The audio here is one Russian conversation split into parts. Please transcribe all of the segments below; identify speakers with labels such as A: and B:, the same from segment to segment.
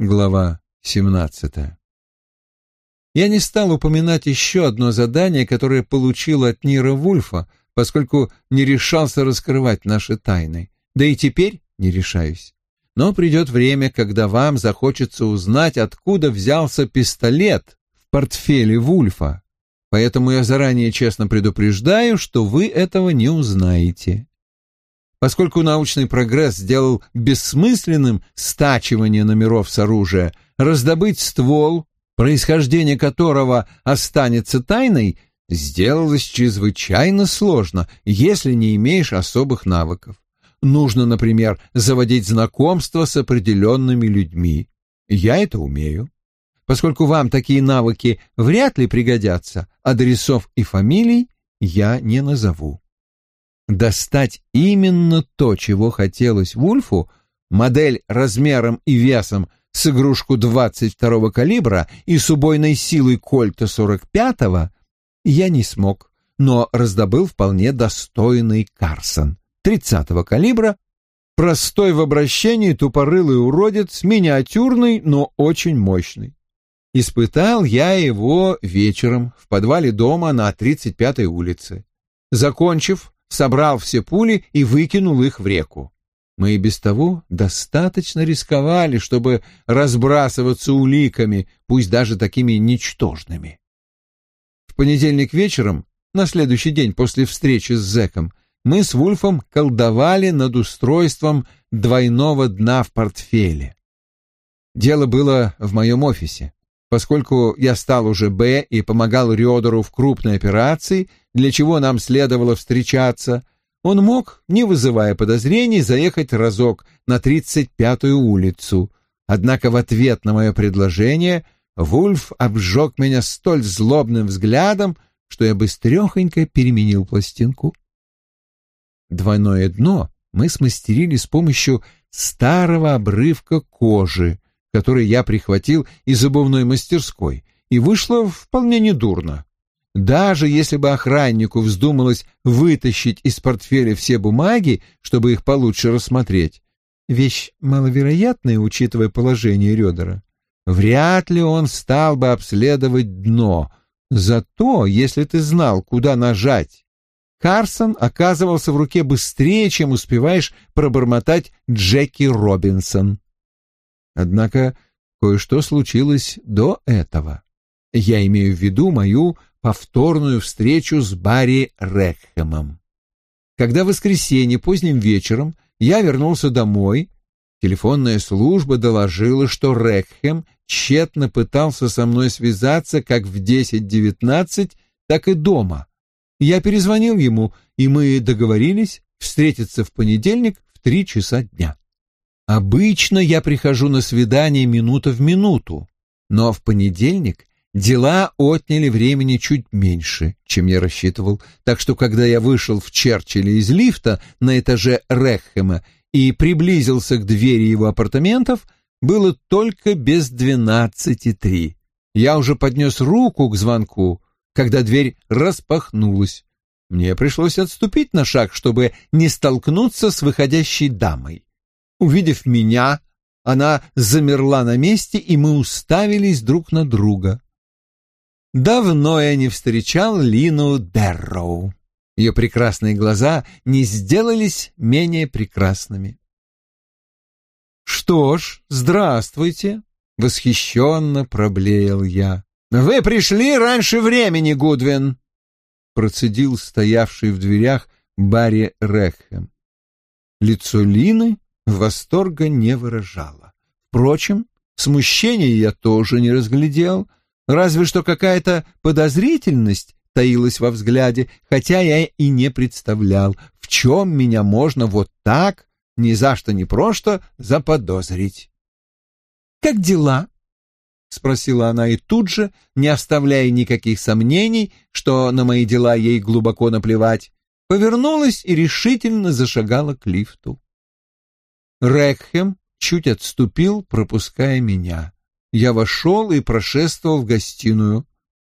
A: Глава 17. Я не стал упоминать еще одно задание, которое получил от Нира Вульфа, поскольку не решался раскрывать наши тайны. Да и теперь не решаюсь. Но придет время, когда вам захочется узнать, откуда взялся пистолет в портфеле Вульфа. Поэтому я заранее честно предупреждаю, что вы этого не узнаете. Поскольку научный прогресс сделал бессмысленным стачивание номеров с оружия, раздобыть ствол, происхождение которого останется тайной, сделалось чрезвычайно сложно, если не имеешь особых навыков. Нужно, например, заводить знакомства с определенными людьми. Я это умею. Поскольку вам такие навыки вряд ли пригодятся, адресов и фамилий я не назову достать именно то, чего хотелось Вульфу, модель размером и весом с игрушку 22-го калибра и с убойной силой кольта 45-го, я не смог, но раздобыл вполне достойный Карсон 30-го калибра, простой в обращении тупорылый уродец, миниатюрный, но очень мощный. Испытал я его вечером в подвале дома на 35-й улице. Закончив, собрал все пули и выкинул их в реку. Мы и без того достаточно рисковали, чтобы разбрасываться уликами, пусть даже такими ничтожными. В понедельник вечером, на следующий день после встречи с зэком, мы с Вульфом колдовали над устройством двойного дна в портфеле. Дело было в моем офисе. Поскольку я стал уже Б и помогал Рёдеру в крупной операции, для чего нам следовало встречаться, он мог, не вызывая подозрений, заехать разок на 35-ю улицу. Однако в ответ на мое предложение Вульф обжег меня столь злобным взглядом, что я быстрехонько переменил пластинку. Двойное дно мы смастерили с помощью старого обрывка кожи, который я прихватил из обувной мастерской, и вышло вполне недурно. Даже если бы охраннику вздумалось вытащить из портфеля все бумаги, чтобы их получше рассмотреть, вещь маловероятная, учитывая положение Рёдера, вряд ли он стал бы обследовать дно. Зато, если ты знал, куда нажать, Карсон оказывался в руке быстрее, чем успеваешь пробормотать Джеки Робинсон. Однако кое-что случилось до этого. Я имею в виду мою повторную встречу с Барри Рекхэмом. Когда в воскресенье поздним вечером я вернулся домой, телефонная служба доложила, что Рекхэм тщетно пытался со мной связаться как в 10-19, так и дома. Я перезвонил ему, и мы договорились встретиться в понедельник в три часа дня. Обычно я прихожу на свидание минута в минуту, но в понедельник дела отняли времени чуть меньше, чем я рассчитывал, так что когда я вышел в Черчилле из лифта на этаже Рехема и приблизился к двери его апартаментов, было только без двенадцати три. Я уже поднес руку к звонку, когда дверь распахнулась. Мне пришлось отступить на шаг, чтобы не столкнуться с выходящей дамой. Увидев меня, она замерла на месте, и мы уставились друг на друга. Давно я не встречал Лину Дерроу. Ее прекрасные глаза не сделались менее прекрасными. «Что ж, здравствуйте!» — восхищенно проблеял я. «Вы пришли раньше времени, Гудвин!» — процедил стоявший в дверях Барри Рекхэм. Лицо Лины восторга не выражала. Впрочем, смущения я тоже не разглядел, разве что какая-то подозрительность таилась во взгляде, хотя я и не представлял, в чем меня можно вот так, ни за что ни просто, заподозрить. «Как дела?» — спросила она и тут же, не оставляя никаких сомнений, что на мои дела ей глубоко наплевать, повернулась и решительно зашагала к лифту. Рекхем чуть отступил, пропуская меня. Я вошел и прошествовал в гостиную.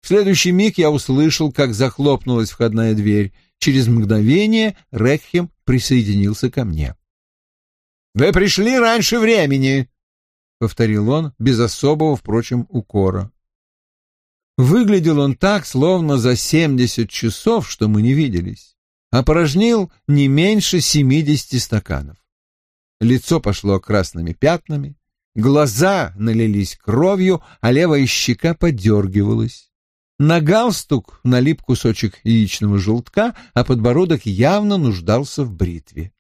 A: В следующий миг я услышал, как захлопнулась входная дверь. Через мгновение Рекхем присоединился ко мне. «Вы пришли раньше времени!» — повторил он, без особого, впрочем, укора. Выглядел он так, словно за семьдесят часов, что мы не виделись, опорожнил не меньше семидесяти стаканов. Лицо пошло красными пятнами, глаза налились кровью, а левая щека подергивалась. На галстук налип кусочек яичного желтка, а подбородок явно нуждался в бритве.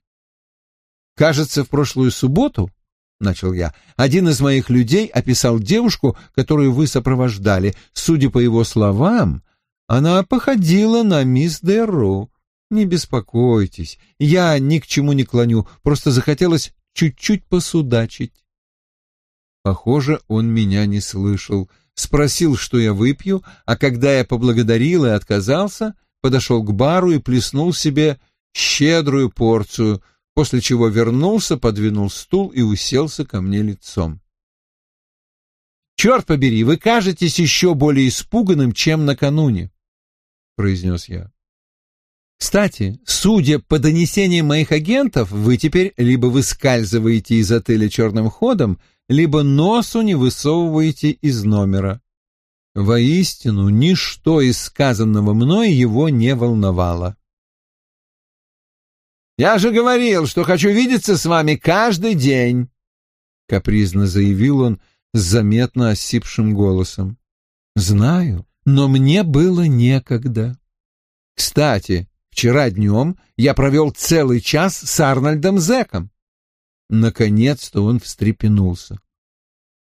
A: Кажется, в прошлую субботу — начал я. «Один из моих людей описал девушку, которую вы сопровождали. Судя по его словам, она походила на мисс Дерру. Не беспокойтесь, я ни к чему не клоню, просто захотелось чуть-чуть посудачить». Похоже, он меня не слышал. Спросил, что я выпью, а когда я поблагодарил и отказался, подошел к бару и плеснул себе щедрую порцию — после чего вернулся, подвинул стул и уселся ко мне лицом. «Черт побери, вы кажетесь еще более испуганным, чем накануне», — произнес я. «Кстати, судя по донесениям моих агентов, вы теперь либо выскальзываете из отеля черным ходом, либо носу не высовываете из номера. Воистину, ничто из сказанного мной его не волновало. «Я же говорил, что хочу видеться с вами каждый день», — капризно заявил он с заметно осипшим голосом. «Знаю, но мне было некогда. Кстати, вчера днем я провел целый час с Арнольдом Зеком». Наконец-то он встрепенулся.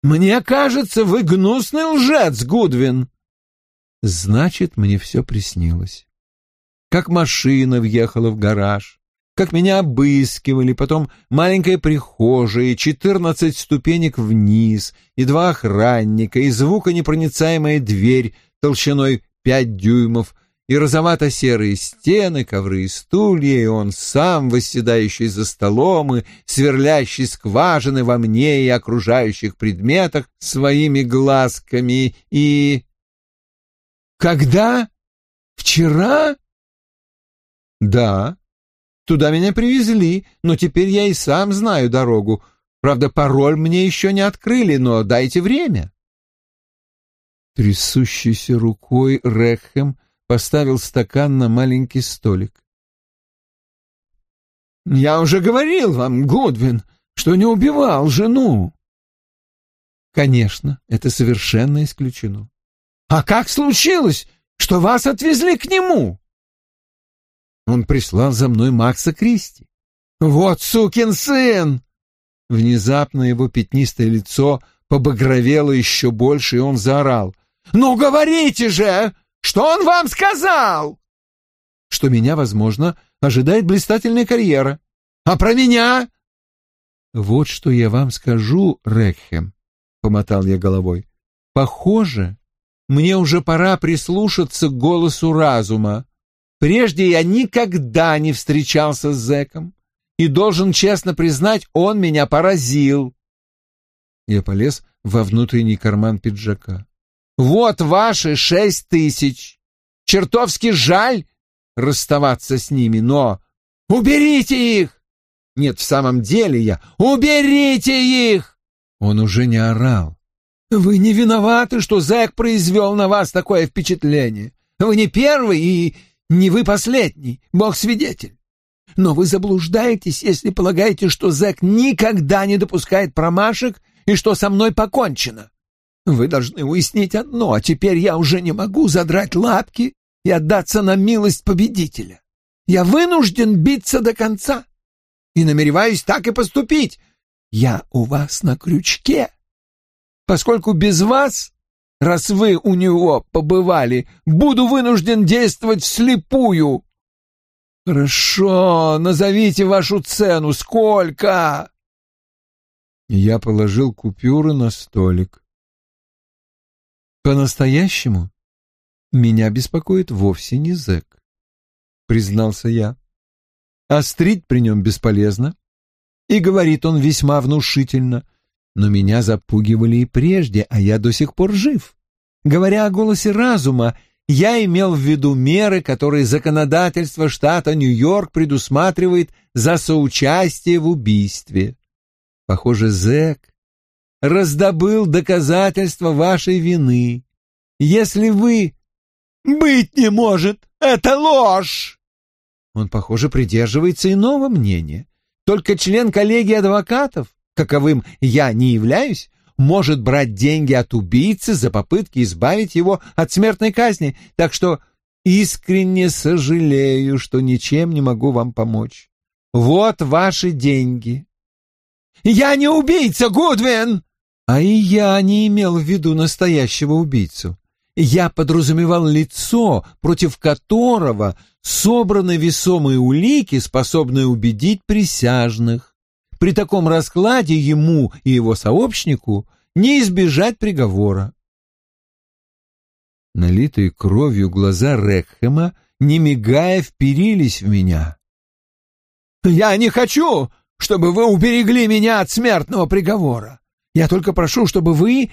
A: «Мне кажется, вы гнусный лжец, Гудвин!» Значит, мне все приснилось. Как машина въехала в гараж, как меня обыскивали, потом маленькая прихожая, четырнадцать ступенек вниз, и два охранника, и звуконепроницаемая дверь толщиной пять дюймов, и розовато-серые стены, ковры и стулья, и он сам, восседающий за столом и сверлящий скважины во мне и окружающих предметах своими глазками, и... Когда? Вчера? Да, Туда меня привезли, но теперь я и сам знаю дорогу. Правда, пароль мне еще не открыли, но дайте время. Трясущейся рукой Рекхэм поставил стакан на маленький столик. «Я уже говорил вам, Гудвин, что не убивал жену». «Конечно, это совершенно исключено». «А как случилось, что вас отвезли к нему?» Он прислал за мной Макса Кристи. «Вот сукин сын!» Внезапно его пятнистое лицо побагровело еще больше, и он заорал. «Ну, говорите же! Что он вам сказал?» «Что меня, возможно, ожидает блистательная карьера. А про меня?» «Вот что я вам скажу, Рекхем», — помотал я головой. «Похоже, мне уже пора прислушаться к голосу разума. Прежде я никогда не встречался с зэком, и должен честно признать, он меня поразил. Я полез во внутренний карман пиджака. Вот ваши шесть тысяч. Чертовски жаль расставаться с ними, но... Уберите их! Нет, в самом деле я... Уберите их! Он уже не орал. Вы не виноваты, что зэк произвел на вас такое впечатление. Вы не первый и не вы последний, Бог свидетель. Но вы заблуждаетесь, если полагаете, что Зэк никогда не допускает промашек и что со мной покончено. Вы должны уяснить одно, а теперь я уже не могу задрать лапки и отдаться на милость победителя. Я вынужден биться до конца и намереваюсь так и поступить. Я у вас на крючке, поскольку без вас раз вы у него побывали, буду вынужден действовать вслепую. Хорошо, назовите вашу цену. Сколько? Я положил купюры на столик. По-настоящему меня беспокоит вовсе не зэк, признался я. Острить при нем бесполезно, и говорит он весьма внушительно — но меня запугивали и прежде, а я до сих пор жив. Говоря о голосе разума, я имел в виду меры, которые законодательство штата Нью-Йорк предусматривает за соучастие в убийстве. Похоже, зэк раздобыл доказательства вашей вины. Если вы...
B: Быть не может! Это ложь!
A: Он, похоже, придерживается иного мнения. Только член коллегии адвокатов, каковым я не являюсь, может брать деньги от убийцы за попытки избавить его от смертной казни, так что искренне сожалею, что ничем не могу вам помочь. Вот ваши деньги.
B: Я не убийца, Гудвин!
A: А и я не имел в виду настоящего убийцу. Я подразумевал лицо, против которого собраны весомые улики, способные убедить присяжных. При таком раскладе ему и его сообщнику не избежать приговора. Налитые кровью глаза Рекхема, не мигая, вперились в меня.
B: «Я не хочу, чтобы вы уберегли меня от смертного приговора. Я только прошу, чтобы вы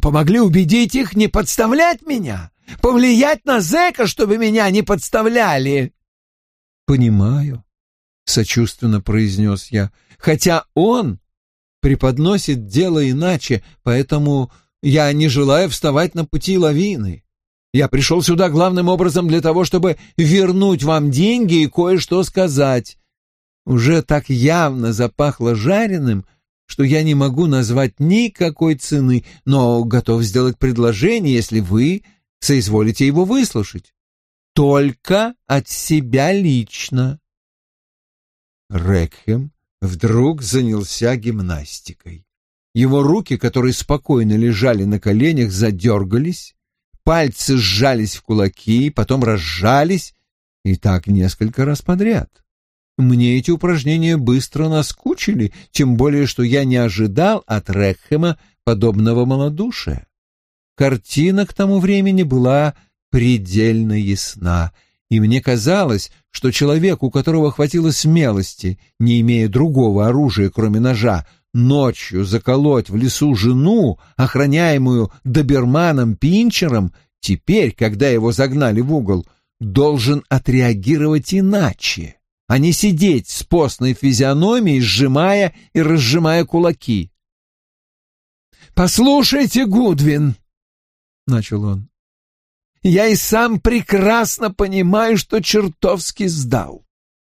B: помогли убедить их не подставлять меня, повлиять на зэка, чтобы меня не подставляли».
A: «Понимаю», — сочувственно произнес я, хотя он преподносит дело иначе, поэтому я не желаю вставать на пути лавины. Я пришел сюда главным образом для того, чтобы вернуть вам деньги и кое-что сказать. Уже так явно запахло жареным, что я не могу назвать никакой цены, но готов сделать предложение, если вы соизволите его выслушать. Только от себя лично. Рекхем вдруг занялся гимнастикой. Его руки, которые спокойно лежали на коленях, задергались, пальцы сжались в кулаки, потом разжались, и так несколько раз подряд. Мне эти упражнения быстро наскучили, тем более, что я не ожидал от Рекхема подобного малодушия. Картина к тому времени была предельно ясна — и мне казалось, что человек, у которого хватило смелости, не имея другого оружия, кроме ножа, ночью заколоть в лесу жену, охраняемую доберманом-пинчером, теперь, когда его загнали в угол, должен отреагировать иначе, а не сидеть с постной физиономией, сжимая и разжимая кулаки.
B: «Послушайте, Гудвин!» — начал он. Я и сам прекрасно понимаю, что чертовски сдал.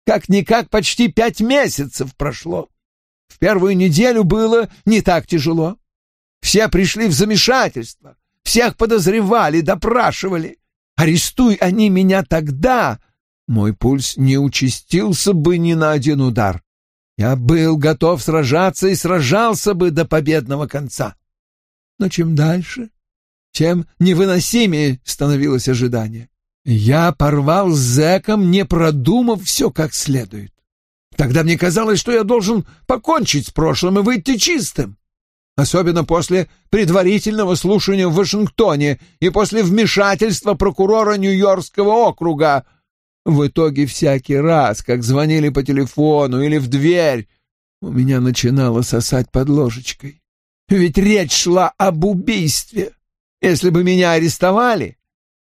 B: Как-никак почти пять месяцев прошло. В первую неделю было не так тяжело. Все пришли в замешательство, всех подозревали, допрашивали. Арестуй они меня тогда, мой пульс не участился бы ни на один удар. Я был готов сражаться и сражался бы до победного конца. Но чем дальше, тем невыносимее становилось ожидание. Я порвал с зэком, не продумав все как следует. Тогда мне казалось, что я должен покончить с прошлым и выйти чистым. Особенно после предварительного слушания в Вашингтоне и после вмешательства прокурора Нью-Йоркского округа. В итоге всякий раз, как звонили по телефону или в дверь, у меня начинало сосать под ложечкой. Ведь речь шла об убийстве. Если бы меня арестовали,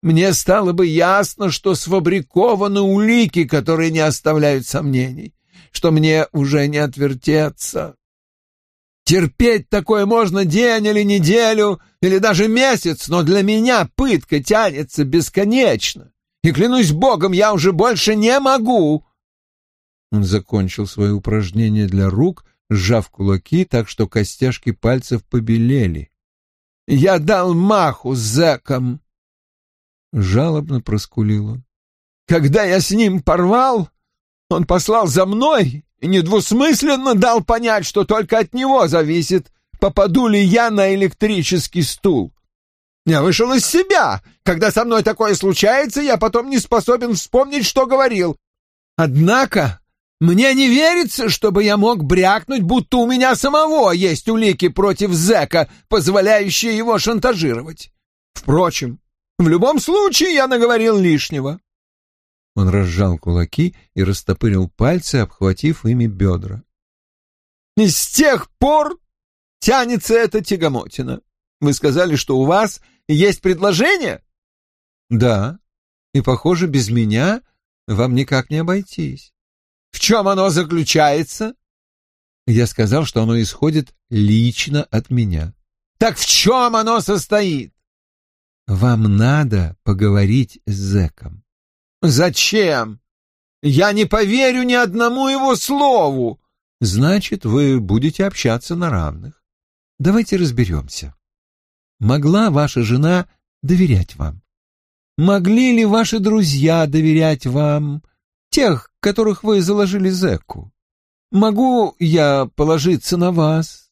B: мне стало бы ясно, что сфабрикованы улики, которые не оставляют сомнений, что мне уже не отвертеться. Терпеть такое можно день или неделю, или даже месяц, но для меня пытка тянется бесконечно. И клянусь богом, я уже больше не могу.
A: Он закончил свое упражнение для рук, сжав кулаки так, что костяшки пальцев побелели.
B: Я дал маху с зэком.
A: Жалобно проскулил он.
B: Когда я с ним порвал, он послал за мной и недвусмысленно дал понять, что только от него зависит, попаду ли я на электрический стул. Я вышел из себя. Когда со мной такое случается, я потом не способен вспомнить, что говорил. Однако мне не верится, чтобы я мог брякнуть, будто у меня самого есть улики против зэка, позволяющие его шантажировать. Впрочем, в любом случае я наговорил лишнего.
A: Он разжал кулаки и растопырил пальцы, обхватив ими бедра.
B: И с тех пор тянется эта тягомотина. Вы сказали, что у вас есть предложение?
A: Да, и, похоже, без меня вам никак не обойтись.
B: В чем оно заключается?
A: Я сказал, что оно исходит лично от меня.
B: Так в чем оно состоит?
A: Вам надо поговорить с зэком.
B: Зачем? Я не поверю ни одному его слову.
A: Значит, вы будете общаться на равных. Давайте разберемся. Могла ваша жена доверять вам? Могли ли ваши друзья доверять вам, тех, которых вы заложили зэку? Могу я положиться на вас?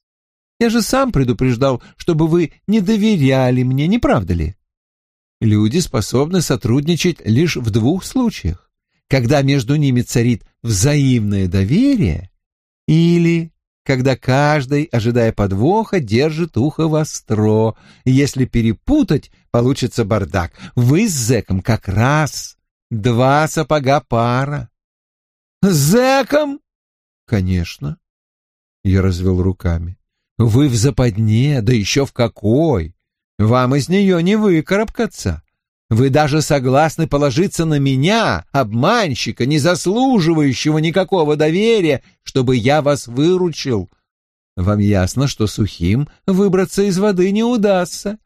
A: Я же сам предупреждал, чтобы вы не доверяли мне, не правда ли? Люди способны сотрудничать лишь в двух случаях. Когда между ними царит взаимное доверие или когда каждый, ожидая подвоха, держит ухо востро. И если перепутать, получится бардак. Вы с зэком как раз два сапога пара.
B: Зэком?
A: Конечно. Я развел руками. Вы в западне, да еще в какой. Вам из нее не выкарабкаться. Вы даже согласны положиться на меня, обманщика, не заслуживающего никакого доверия, чтобы я вас выручил. Вам ясно, что сухим выбраться из воды не удастся.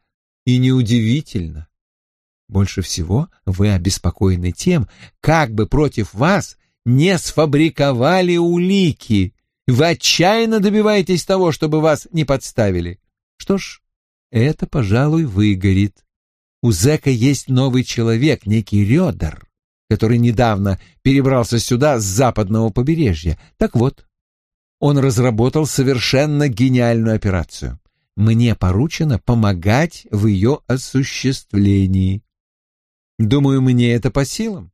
A: И неудивительно. Больше всего вы обеспокоены тем, как бы против вас не сфабриковали улики. Вы отчаянно добиваетесь того, чтобы вас не подставили. Что ж, это, пожалуй, выгорит. У зэка есть новый человек, некий Рёдер, который недавно перебрался сюда с западного побережья. Так вот, он разработал совершенно гениальную операцию. Мне поручено помогать в ее осуществлении. Думаю, мне это по силам.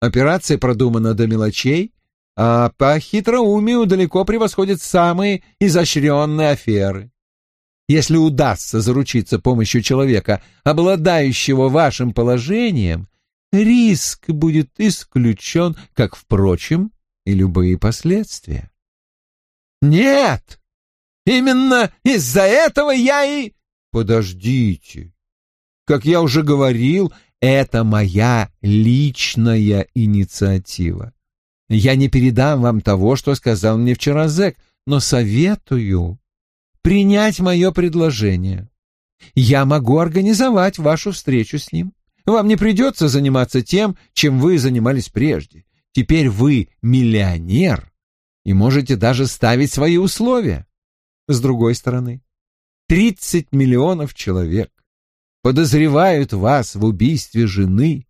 A: Операция продумана до мелочей, а по хитроумию далеко превосходит самые изощренные аферы. Если удастся заручиться помощью человека, обладающего вашим положением, риск будет исключен, как, впрочем, и любые последствия.
B: Нет! Именно из-за этого я и...
A: Подождите. Как я уже говорил, это моя личная инициатива. Я не передам вам того, что сказал мне вчера зэк, но советую принять мое предложение. Я могу организовать вашу встречу с ним. Вам не придется заниматься тем, чем вы занимались прежде. Теперь вы миллионер и можете даже ставить свои условия. С другой стороны, 30 миллионов человек подозревают вас в убийстве жены,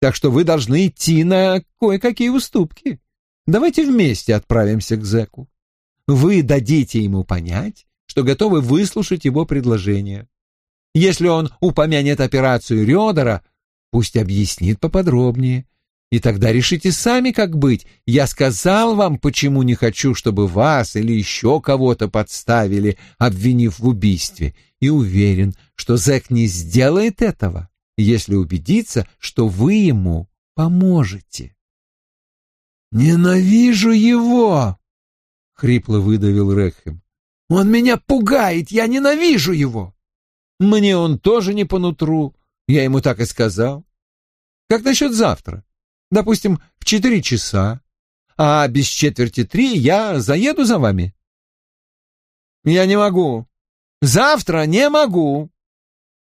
A: так что вы должны идти на кое-какие уступки. Давайте вместе отправимся к зэку. Вы дадите ему понять, что готовы выслушать его предложение. Если он упомянет операцию Рёдера, пусть объяснит поподробнее. И тогда решите сами, как быть. Я сказал вам, почему не хочу, чтобы вас или еще кого-то подставили, обвинив в убийстве, и уверен, что Зэк не сделает этого, если убедится, что вы ему поможете.
B: «Ненавижу его!» — хрипло выдавил Рекхем. Он меня пугает, я ненавижу его.
A: Мне он тоже не по нутру, я ему так и сказал. Как насчет завтра? Допустим, в четыре часа. А без четверти три я заеду за вами.
B: Я не могу. Завтра не могу.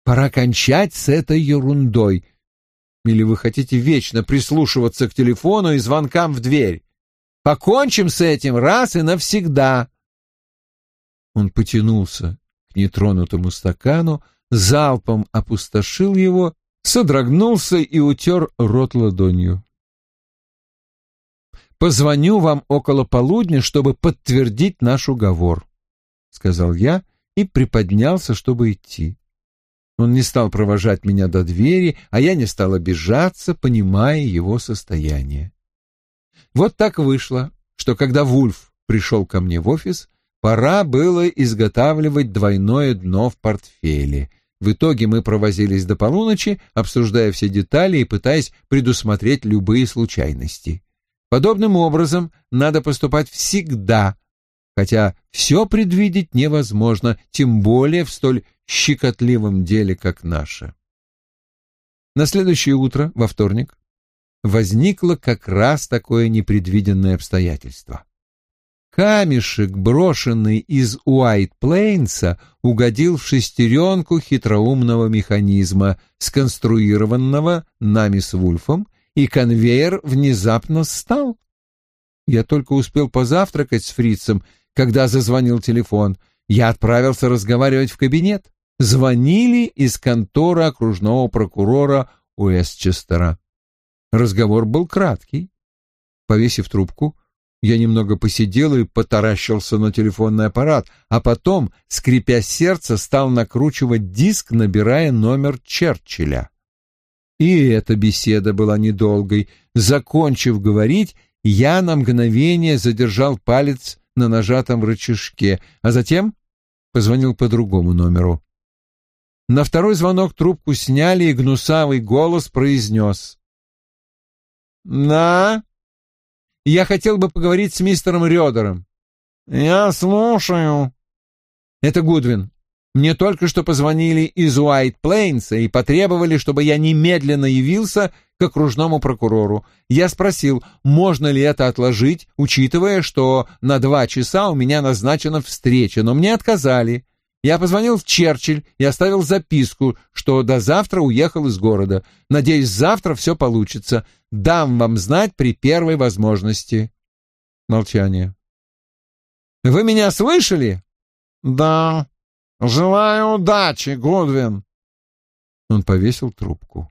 A: Пора кончать с этой ерундой. Или вы хотите вечно прислушиваться к телефону и звонкам в дверь? Покончим с этим раз и навсегда. Он потянулся к нетронутому стакану, залпом опустошил его, содрогнулся и утер рот ладонью. «Позвоню вам около полудня, чтобы подтвердить наш уговор», — сказал я и приподнялся, чтобы идти. Он не стал провожать меня до двери, а я не стал обижаться, понимая его состояние. Вот так вышло, что когда Вульф пришел ко мне в офис, Пора было изготавливать двойное дно в портфеле. В итоге мы провозились до полуночи, обсуждая все детали и пытаясь предусмотреть любые случайности. Подобным образом надо поступать всегда, хотя все предвидеть невозможно, тем более в столь щекотливом деле, как наше. На следующее утро, во вторник, возникло как раз такое непредвиденное обстоятельство. Камешек, брошенный из Уайт-Плейнса, угодил в шестеренку хитроумного механизма, сконструированного нами с Вульфом, и конвейер внезапно стал. Я только успел позавтракать с фрицем, когда зазвонил телефон. Я отправился разговаривать в кабинет. Звонили из конторы окружного прокурора Уэстчестера. Разговор был краткий. Повесив трубку, я немного посидел и потаращился на телефонный аппарат, а потом, скрипя сердце, стал накручивать диск, набирая номер Черчилля. И эта беседа была недолгой. Закончив говорить, я на мгновение задержал палец на нажатом рычажке, а затем позвонил по другому номеру. На второй звонок трубку сняли, и гнусавый голос произнес. «Да?» «Я хотел бы поговорить с мистером Рёдером». «Я слушаю». «Это Гудвин. Мне только что позвонили из Уайт-Плейнса и потребовали, чтобы я немедленно явился к окружному прокурору. Я спросил, можно ли это отложить, учитывая, что на два часа у меня назначена встреча, но мне отказали. Я позвонил в Черчилль и оставил записку, что до завтра уехал из города. Надеюсь, завтра все получится. Дам вам знать при первой возможности. Молчание. «Вы меня слышали?»
B: «Да», «Желаю удачи, Гудвин!»
A: Он повесил трубку.